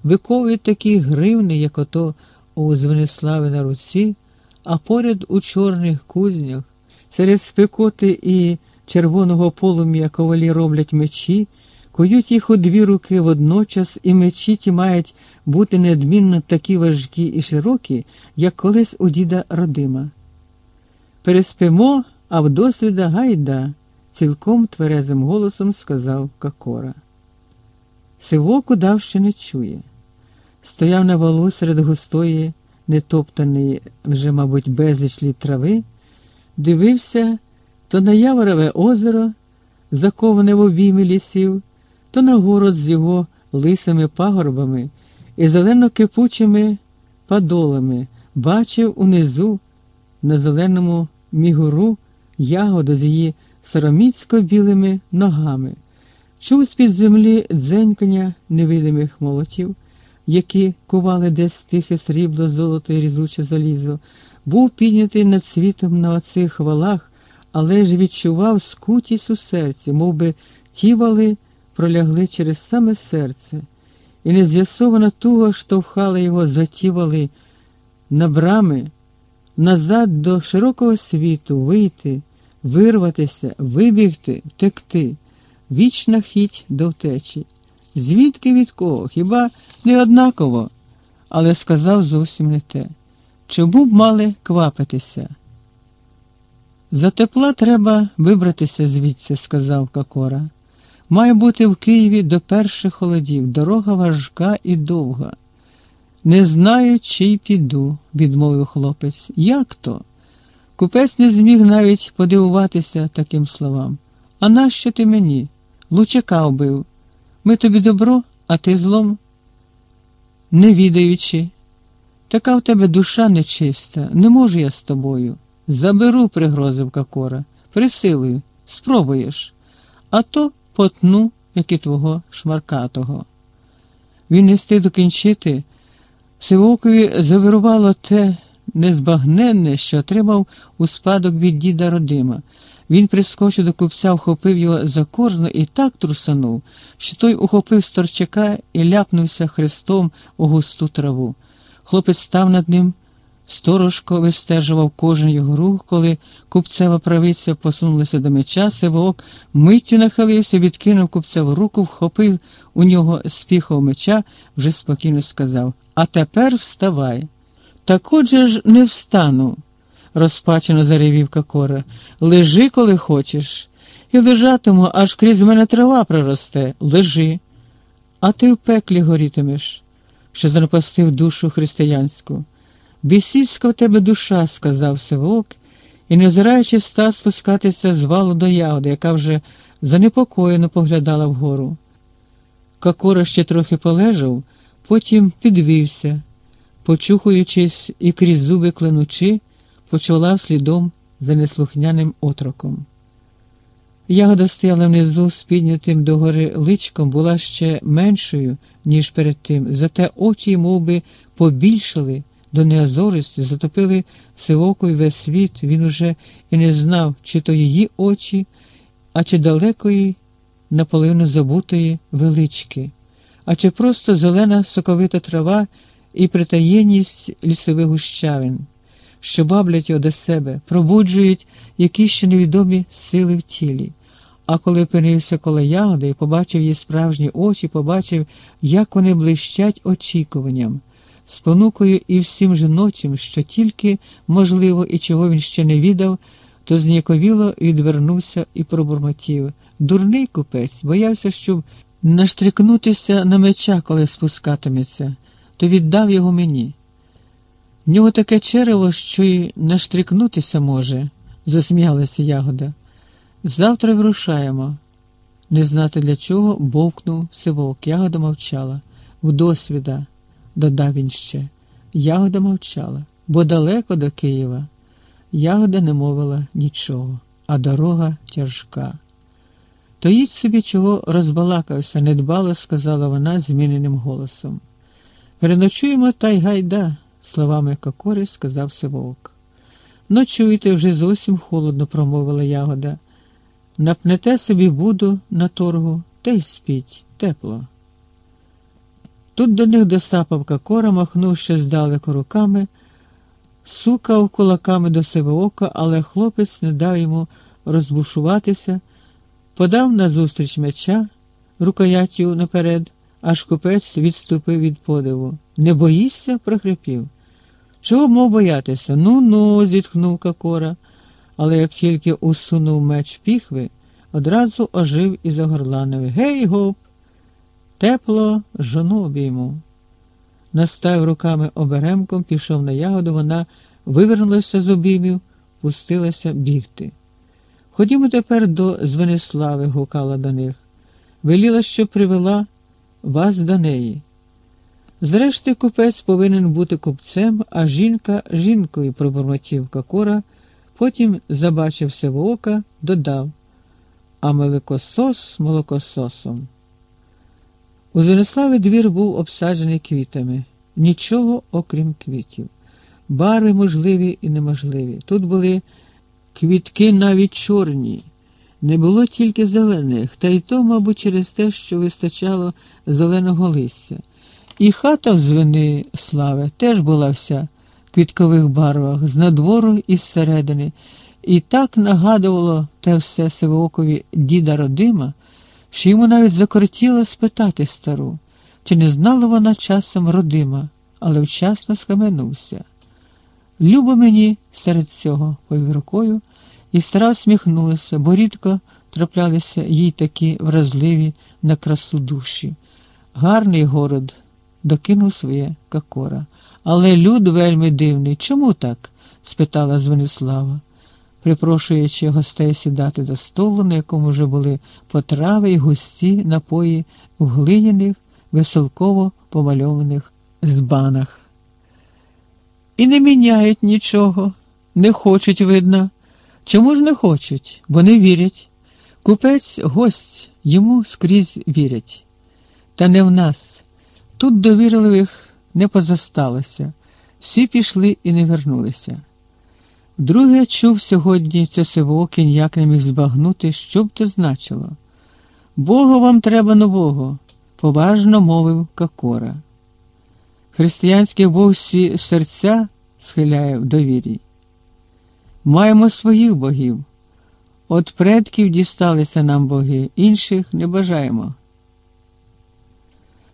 виковують такі гривни, як ото у Звенислави на руці, а поряд у чорних кузнях, серед спекоти і червоного полум'я ковалі роблять мечі, кують їх у дві руки водночас, і мечі ті мають бути неодмінно такі важкі і широкі, як колись у діда родима. Переспимо, а в досвіда гайда, цілком тверезим голосом сказав Какора. Сивок удав, що не чує. Стояв на валу серед густої, нетоптаної вже, мабуть, безліч літ трави, дивився то на Яворове озеро, заковане в обійми лісів, то на город з його лисими пагорбами і зелено кипучими падолами, бачив унизу на зеленому мігуру ягоду з її сороміцько білими ногами, чув з-під землі дзенькання невидимих молотів, які кували десь тихе срібло, золото і різуче залізо, був піднятий над світом на оцих валах, але ж відчував скутість у серці, мов би ті вали пролягли через саме серце, і нез'ясована туго штовхала його за ті вали на брами, назад до широкого світу вийти, вирватися, вибігти, втекти, вічна хіть до втечі. Звідки від кого? Хіба не однаково? Але сказав зовсім не те. Чому б мали квапитися? За тепла треба вибратися звідси, сказав Какора. Має бути в Києві до перших холодів. Дорога важка і довга. Не знаю, чи й піду, відмовив хлопець. Як то? Купець не зміг навіть подивуватися таким словам. А нащо ти мені? Лучака вбив. Ми тобі добро, а ти злом? Не відаючи. Така в тебе душа нечиста, не можу я з тобою. Заберу, пригрозив Какора. Присилую, спробуєш, а то потну, як і твого шмаркатого. Він не стиг докінчити. Сивокові завирувало те незбагненне, що отримав у спадок від діда Родима. Він прискочив до купця, вхопив його за корзно і так трусанув, що той ухопив сторчака і ляпнувся хрестом у густу траву. Хлопець став над ним, сторожко вистежував кожен його рух, коли купцева правиця посунулася до меча, сивоок миттю нахилився, відкинув купця в руку, вхопив у нього спіхов меча, вже спокійно сказав А тепер вставай. Так отже ж не встану розпачено заревів Кокора. Лежи, коли хочеш, і лежатиму, аж крізь мене трава проросте. Лежи. А ти в пеклі горітимеш, що занапастив душу християнську. Бісівська в тебе душа, сказав Сивок, і, не озираючи, став спускатися з валу до ягоди, яка вже занепокоєно поглядала вгору. Кокора ще трохи полежав, потім підвівся, почухуючись і крізь зуби кленучи, почолав слідом за неслухняним отроком. Ягода стояла внизу з піднятим догори личком, була ще меншою, ніж перед тим, зате очі мов би, побільшали до неозористі, затопили сивокою весь світ, він уже і не знав, чи то її очі, а чи далекої, наполовину забутої велички, а чи просто зелена соковита трава і притаєнність лісових гущавин що баблять його до себе, пробуджують якісь ще невідомі сили в тілі. А коли опинився коло ягоди і побачив її справжні очі, побачив, як вони блищать очікуванням, спонукою і всім жіночим, що тільки, можливо, і чого він ще не відав, то зніяковіло відвернувся і пробурмотів. Дурний купець боявся, щоб наштрикнутися на меча, коли спускатиметься, то віддав його мені. В нього таке черево, що й наштрикнутися може, засміялася ягода. Завтра вирушаємо. Не знати для чого бовкнув сивок. Ягода мовчала. В досвіда, додав він ще. Ягода мовчала, бо далеко до Києва. Ягода не мовила нічого, а дорога тяжка. То їдь собі чого розбалакався, недбало сказала вона зміненим голосом. Переночуємо та й гайда, словами кокори сказав Сивовк. Ночуйте вже зовсім холодно, промовила ягода. Напнете собі буду на торгу та й спіть, тепло. Тут до них досапав кокора, махнув ще здалеку руками, сукав кулаками до себе ока, але хлопець не дав йому розбушуватися, подав назустріч меча, рукояттю наперед, аж купець відступив від подиву. Не боїшся? прохрипів. Чого мов боятися? Ну ну, зітхнув Кокора, але як тільки усунув меч піхви, одразу ожив і загорланив. Гей, гоп! Тепло жону обійму. Настав руками оберемком, пішов на ягоду, вона вивернулася з обіймів, пустилася бігти. Ходімо тепер до Звенислави, гукала до них. Веліла, що привела вас до неї. Зрешти купець повинен бути купцем, а жінка жінкою, пробурмотів Кокора, потім забачився в ока, додав, а молокосос молокососом. У Звенислави двір був обсаджений квітами, нічого окрім квітів. Барви можливі і неможливі. Тут були квітки навіть чорні, не було тільки зелених, та й то, мабуть, через те, що вистачало зеленого листя. І хата в звини слави теж була вся в квіткових барвах, з надвору і зсередини, і так нагадувало те все Сивоокові діда родима, що йому навіть закортіло спитати стару, чи не знала вона часом родима, але вчасно схаменувся. Любо мені серед цього, повів рукою, і стара усміхнулася, бо рідко траплялися їй такі вразливі на красу душі. Гарний город докинув своє кокора. Але люд вельми дивний. Чому так? спитала Звенислава, припрошуючи гостей сідати до столу, на якому вже були потрави й густі напої в глиняних, веселково помальованих збанах. І не міняють нічого, не хочуть, видно. Чому ж не хочуть? Бо не вірять. Купець гость, йому скрізь вірять. Та не в нас. Тут довірливих не позосталося, всі пішли і не вернулися. Вдруге чув сьогодні це Сивокінь, як не міг збагнути, що б то значило. Богу вам треба нового, поважно мовив Кокора. Християнський Бог всі серця схиляє в довірі. Маємо своїх богів. От предків дісталися нам боги, інших не бажаємо.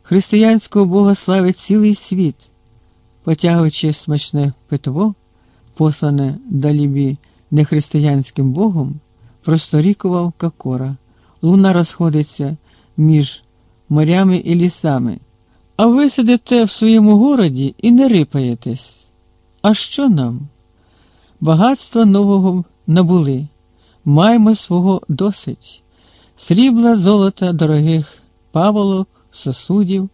Християнського Бога славить цілий світ, потягуючи смачне питво, послане далібі нехристиянським Богом, просторікував Кокора. Луна розходиться між морями і лісами. А ви сидите в своєму городі і не рипаєтесь. А що нам? Багатства нового набули, маємо свого досить, срібла, золота, дорогих паволок, сосудів.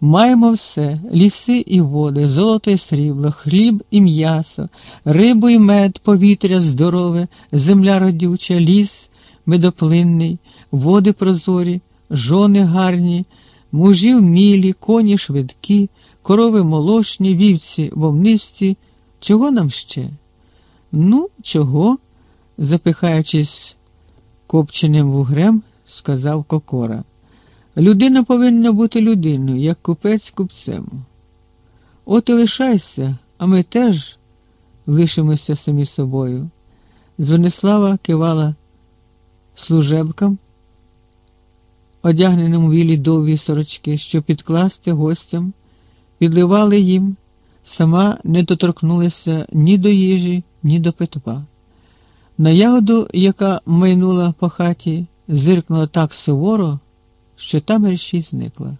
Маємо все ліси і води, золото і срібло, хліб і м'ясо, рибу і мед, повітря здорове, земля родюча, ліс медоплинний, води прозорі, жони гарні, мужі вмілі, коні швидкі, корови молочні, вівці вовнисті. Чого нам ще? Ну, чого? запихаючись копченим вугрем, сказав Кокора. Людина повинна бути людиною, як купець купцем. От і лишайся, а ми теж лишимося самі собою. Звенислава кивала служебкам, одягненим у вілі довгі сорочки, що підкласти гостям, підливали їм, сама не доторкнулася ні до їжі, ні до питва. На ягоду, яка майнула по хаті, зиркнула так суворо що та мерщій зникла.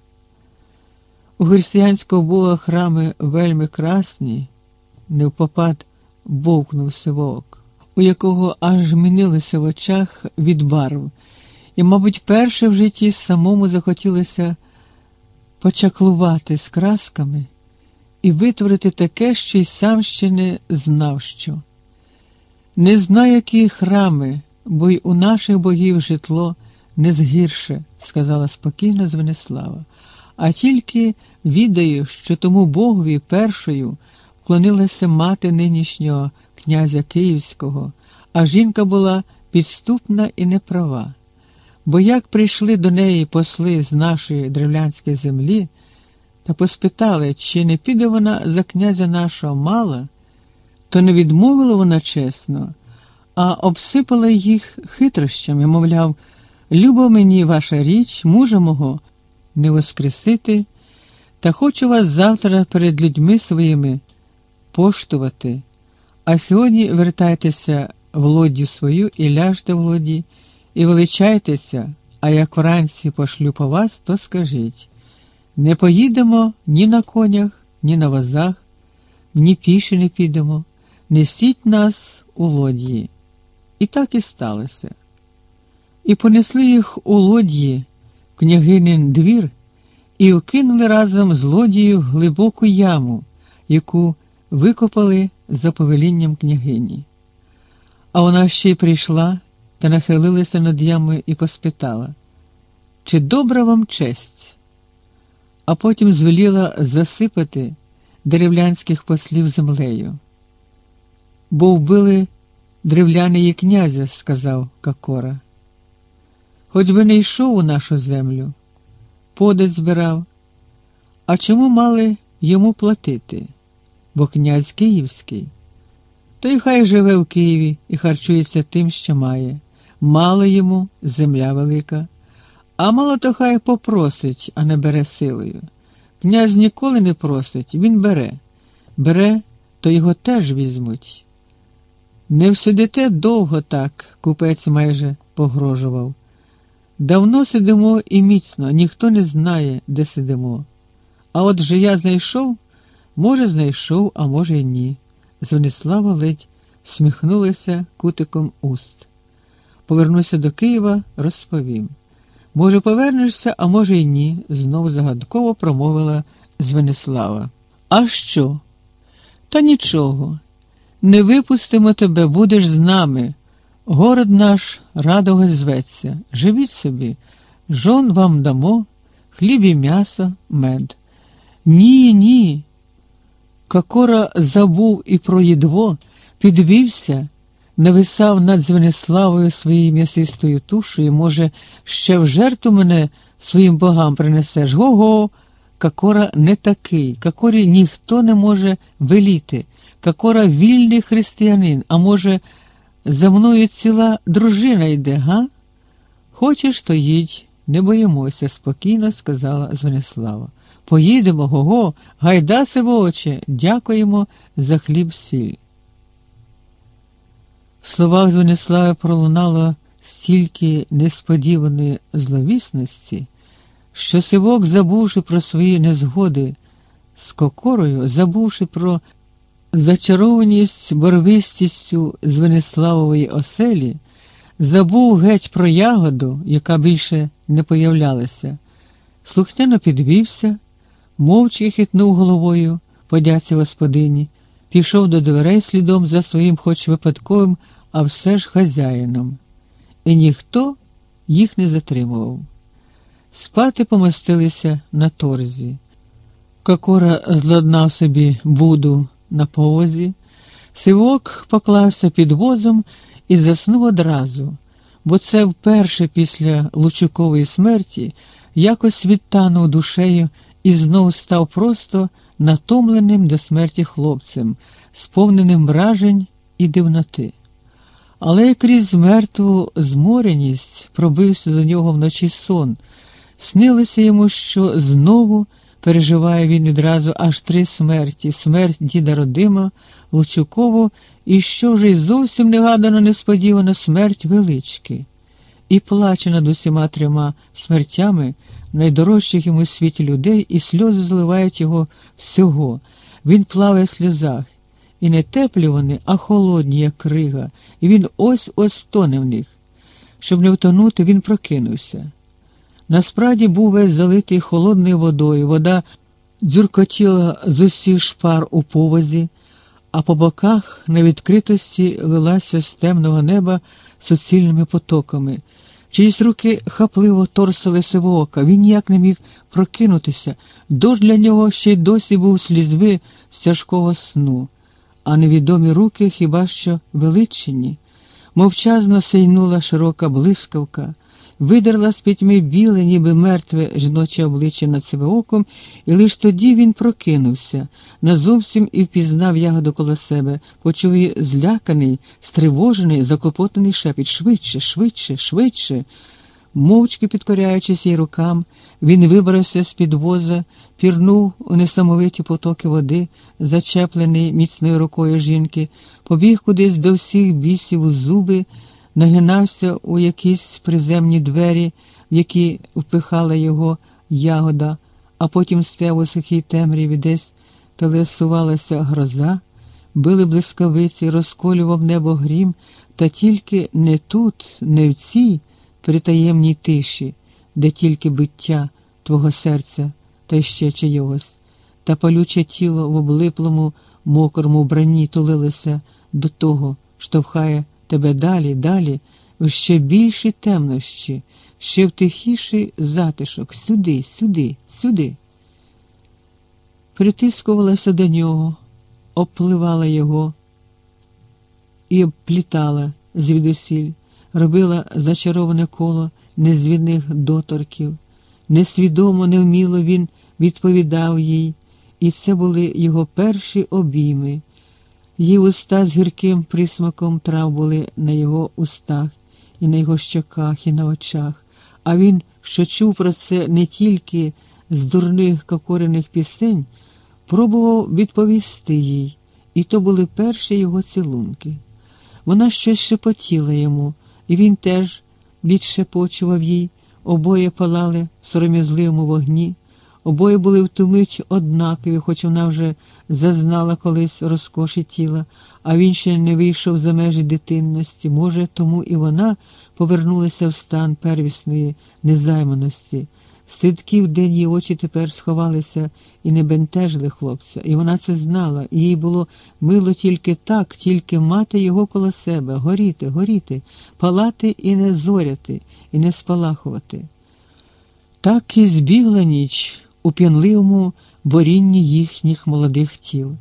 У християнського Бога храми вельми красні, невпопад бовкнув сивок, у якого аж мінилося в очах від барв, і, мабуть, перше в житті самому захотілося почаклувати з красками і витворити таке, що й сам ще не знав що. Не знаю, які храми, бо й у наших богів житло не згірше, сказала спокійно Звенислава, а тільки відаю, що тому богові першою вклонилася мати нинішнього князя Київського, а жінка була підступна і неправа. Бо як прийшли до неї посли з нашої древлянської землі та поспитали, чи не піде вона за князя нашого мала, то не відмовила вона чесно, а обсипала їх хитрощами, мовляв, любо мені ваша річ, мужа мого, не воскресити, та хочу вас завтра перед людьми своїми поштувати, а сьогодні вертайтеся в лоддю свою і ляжте в лоді, і величайтеся, а як вранці пошлю по вас, то скажіть не поїдемо ні на конях, ні на возах, ні піші не підемо, несіть нас у лодії. І так і сталося. І понесли їх у лодії, княгинин двір, і вкинули разом з лодією в глибоку яму, яку викопали за повелінням княгині. А вона ще й прийшла та нахилилася над ямою і поспитала, чи добра вам честь? А потім звеліла засипати деревлянських послів землею. Бо вбили древляни її князя, сказав Какора. Хоч би не йшов у нашу землю, подать збирав. А чому мали йому платити? Бо князь Київський. То й хай живе в Києві і харчується тим, що має. Мало йому земля велика, а мало то хай попросить, а не бере силою. Князь ніколи не просить, він бере. Бере, то його теж візьмуть. Не всидите довго так, купець майже погрожував. Давно сидимо і міцно, ніхто не знає, де сидимо. А от же я знайшов, може, знайшов, а може, й ні. Звенислава ледь сміхнулася кутиком уст. Повернуся до Києва, розповім. Може, повернешся, а може, й ні, знову загадково промовила Звенислава. А що? Та нічого. Не випустимо тебе, будеш з нами. Город наш радого зветься. Живіть собі, жон вам дамо, хліб і м'ясо, мед. Ні, ні. Кокора забув і про їдво, підвівся, нависав над Звениславою своєю м'ясистою тушею, може, ще в жертву мене своїм богам принесеш. Го-го, Кокора не такий, Кокорі ніхто не може веліти. Кокора вільний християнин, а може, за мною ціла дружина йде, га? Хочеш, то їдь, не боїмося, спокійно сказала Звенислава. Поїдемо, го-го, гайда сивоче, дякуємо за хліб сіль. В словах Звенислави пролунало стільки несподіваної зловісності, що сивок, забувши про свої незгоди з кокорою, забувши про зачарованість борвистістю Звениславової оселі, забув геть про ягоду, яка більше не появлялася, слухняно підвівся, мовчки хитнув головою, подяці господині, пішов до дверей слідом за своїм, хоч випадковим, а все ж хазяїном, і ніхто їх не затримував. Спати помостилися на торзі. Кокора зладнав собі буду на повозі, сивок поклався під возом і заснув одразу, бо це вперше після Лучукової смерті якось відтанув душею і знов став просто натомленим до смерті хлопцем, сповненим вражень і дивноти. Але крізь мертву змореність пробився до нього вночі сон, снилося йому, що знову переживає він відразу аж три смерті: смерть діда Родима, Лучукову і що вже й зовсім негадано несподівано смерть велички, і плаче над усіма трьома смертями найдорожчих йому світі людей, і сльози зливають його всього. Він плаває в сльозах, І не теплі вони, а холодні, як крига, і він ось ось втоне в них. Щоб не втонути, він прокинувся. Насправді був весь залитий холодною водою, вода дзюркотіла з усіх шпар у повозі, а по боках на відкритості лилася з темного неба суцільними потоками. Чиїсь руки хапливо торсили сивоока, він ніяк не міг прокинутися, дощ для нього ще й досі був слізьби з тяжкого сну, а невідомі руки хіба що величені. Мовчазно сейнула широка блискавка видерла з пітьми біле, ніби мертве жіноче обличчя над себе оком, і лиш тоді він прокинувся, назовсім і впізнав ягоду коло себе, почув її зляканий, стривожений, заклопотаний шепіт. Швидше, швидше, швидше. Мовчки підкоряючись її рукам, він вибрався з під воза, пірнув у несамовиті потоки води, зачеплений міцною рукою жінки, побіг кудись до всіх бісів у зуби нагинався у якісь приземні двері, в які впихала його ягода, а потім стев у сухій темряві десь телесувалася гроза, били блискавиці, розколював небо грім, та тільки не тут, не в цій притаємній тиші, де тільки биття твого серця та ще чийогось, та палюче тіло в облиплому мокрому вбранні тулилося до того, штовхає тебе далі, далі, в ще більші темнощі, ще в тихіший затишок, сюди, сюди, сюди. Притискувалася до нього, обпливала його і обплітала звідусіль, робила зачароване коло незвідних доторків. Несвідомо, невміло він відповідав їй, і це були його перші обійми. Її уста з гірким присмаком трав були на його устах, і на його щоках, і на очах, а він, що чув про це не тільки з дурних кокорених пісень, пробував відповісти їй, і то були перші його цілунки. Вона щось шепотіла йому, і він теж відшепочував їй, обоє палали в сором'язливому вогні. Обоє були в ту мить однакові, хоч вона вже зазнала колись розкоші тіла, а він ще не вийшов за межі дитинності. Може, тому і вона повернулася в стан первісної незайманості. Сидків день її очі тепер сховалися і не бентежили хлопця, і вона це знала, і їй було мило тільки так, тільки мати його коло себе, горіти, горіти, палати і не зоряти, і не спалахувати. Так і збігла ніч у п'янливому борінні їхніх молодих тіл.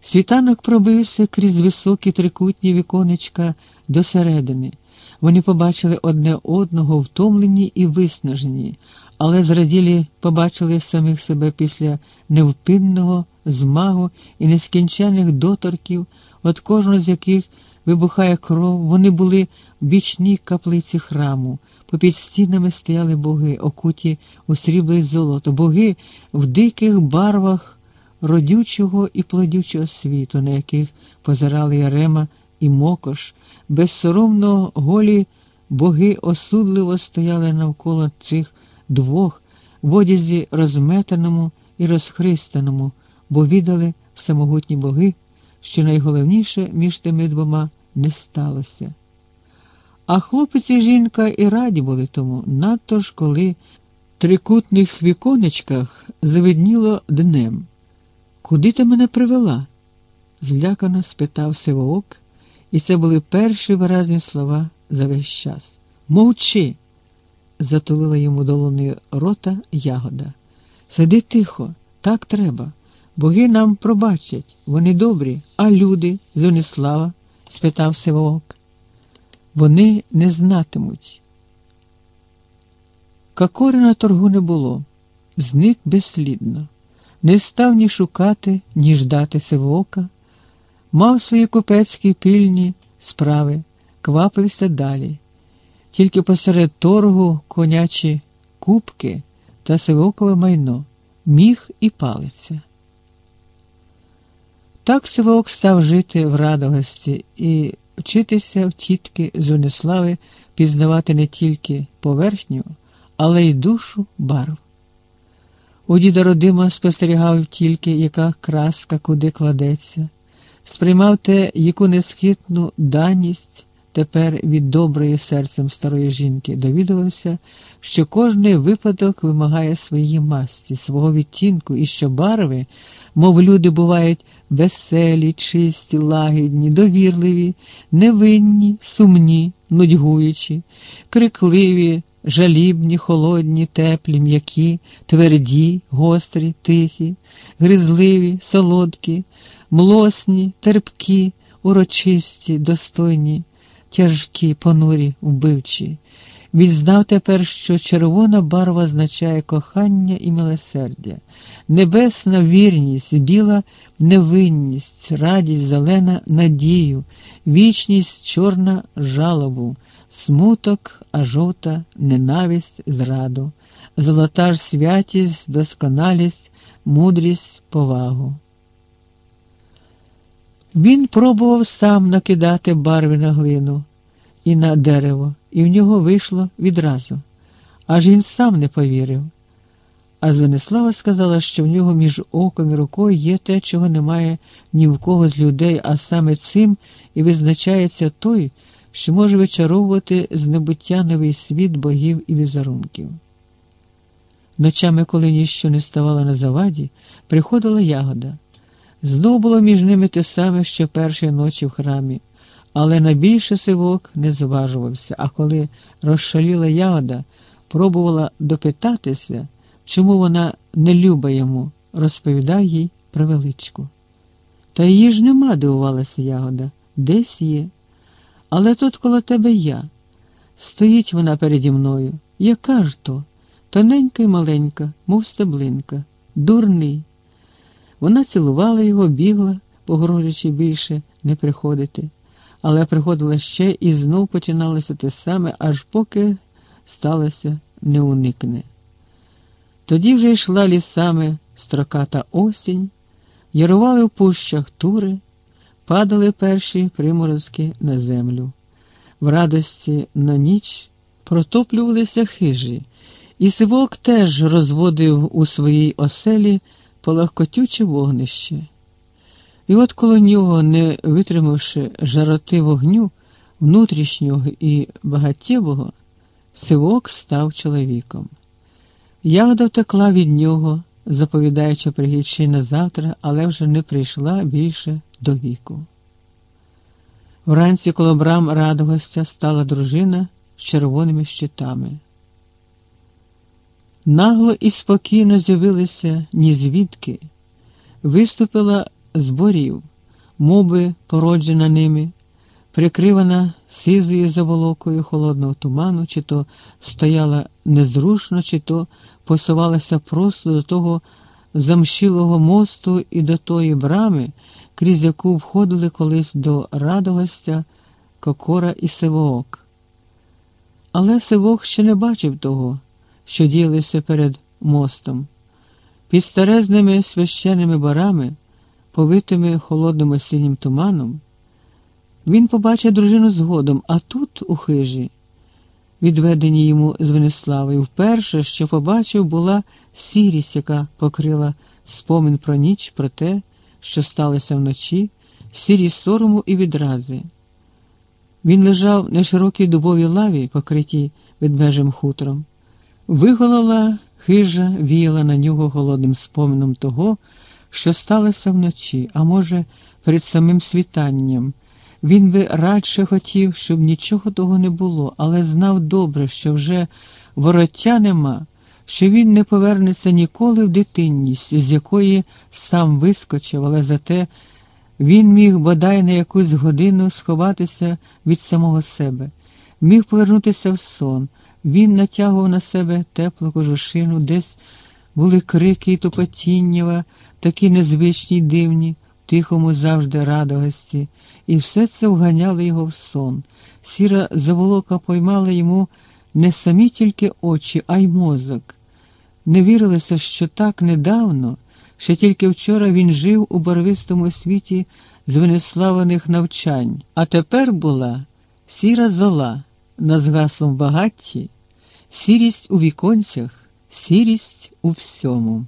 Світанок пробився крізь високі трикутні віконечка до середини. Вони побачили одне одного втомлені і виснажені, але зраділі побачили самих себе після невпинного змагу і нескінченних доторків, від кожного з яких вибухає кров, вони були в бічній каплиці храму. Попід стінами стояли боги, окуті у срібло й золото, боги в диких барвах родючого і плодючого світу, на яких позирали Ярема і Мокош, безсоромно голі боги осудливо стояли навколо цих двох в одязі розметаному і розхристаному, бо віддали всемогутні боги, що найголовніше між тими двома не сталося. А хлопець і жінка і раді були тому, надто ж коли в трикутних віконечках завидніло днем. Куди ти мене привела? злякано спитав Сивоок, і це були перші виразні слова за весь час. Мовчи, затулила йому долоною рота ягода. Сиди тихо, так треба. Боги нам пробачать, вони добрі, а люди, Зонислава? спитав Сивоок вони не знатимуть. Какори на торгу не було, зник безслідно, не став ні шукати, ні ждати сивока, мав свої купецькі пильні справи, квапився далі, тільки посеред торгу конячі кубки та сивокове майно, міг і палиться. Так Сивок став жити в радогості і вчитися в тітки Зонислави пізнавати не тільки поверхню, але й душу барв. У діда родима спостерігав тільки, яка краска куди кладеться. сприймав те, яку несхитну даність тепер від доброї серцем старої жінки, довідувався, що кожний випадок вимагає своєї масті, свого відтінку, і що барви, мов люди бувають веселі, чисті, лагідні, довірливі, невинні, сумні, нудьгуючі, крикливі, жалібні, холодні, теплі, м'які, тверді, гострі, тихі, гризливі, солодкі, млосні, терпкі, урочисті, достойні, тяжкі, понурі, вбивчі. Він знав тепер, що червона барва означає кохання і милосердя, небесна вірність, біла невинність, радість, зелена надію, вічність чорна жалобу, смуток, а жовта ненависть, зраду, золота ж святість, досконалість, мудрість, повагу. Він пробував сам накидати барви на глину і на дерево, і в нього вийшло відразу, аж він сам не повірив. А Звенислава сказала, що в нього між оком і рукою є те, чого немає ні в кого з людей, а саме цим і визначається той, що може вичаровувати з небуття новий світ богів і візерунків. Ночами, коли ніщо не ставало на заваді, приходила ягода. Знов було між ними те саме, що першої ночі в храмі, але на більше сивок не зважувався, а коли розшаліла ягода, пробувала допитатися, чому вона не люба йому, розповідав їй про величку. Та її ж нема, дивувалася ягода, десь є. Але тут коло тебе я. Стоїть вона переді мною. Яка ж то? Тоненька й маленька, мов стеблинка, дурний. Вона цілувала його, бігла, погрожуючи більше не приходити, але приходила ще і знов починалося те саме, аж поки сталося не уникне. Тоді вже йшла лісами строката осінь, ярували в пущах тури, падали перші приморозки на землю. В радості на ніч протоплювалися хижі, і сивок теж розводив у своїй оселі полегкотюче вогнище. І от коло нього, не витримавши жароти вогню, внутрішнього і багаттєвого, сивок став чоловіком. Ягода втекла від нього, заповідаючи пригідши на завтра, але вже не прийшла більше до віку. Вранці коло брам радогостя стала дружина з червоними щитами. Нагло і спокійно з'явилися ні звідки, виступила з борів, моби породжена ними, прикривана сизою заволокою холодного туману, чи то стояла незрушно, чи то посувалася просто до того замшілого мосту і до тої брами, крізь яку входили колись до радогостя Кокора і Сивоок. Але Сивок ще не бачив того що ділися перед мостом. Під старезними священними барами, повитими холодним осіннім туманом, він побачив дружину згодом, а тут, у хижі, відведені йому з Венеславою, вперше, що побачив, була сірість, яка покрила спомин про ніч, про те, що сталося вночі, сірість сорому і відрази. Він лежав на широкій дубовій лаві, покритій ведмежим хутром. Виголола хижа віяла на нього голодним спомином того, що сталося вночі, а може, перед самим світанням. Він би радше хотів, щоб нічого того не було, але знав добре, що вже вороття нема, що він не повернеться ніколи в дитинність, з якої сам вискочив, але зате він міг бодай на якусь годину сховатися від самого себе, міг повернутися в сон. Він натягував на себе теплу кожушину, десь були крики і тупотіннява, такі незвичні й дивні, в тихому завжди радогості, і все це вганяло його в сон. Сіра заволока поймала йому не самі тільки очі, а й мозок. Не вірилося, що так недавно, ще тільки вчора він жив у барвистому світі звенеславаних навчань, а тепер була сіра зола на згаслом багатті, сірість у віконцях, сірість у всьому.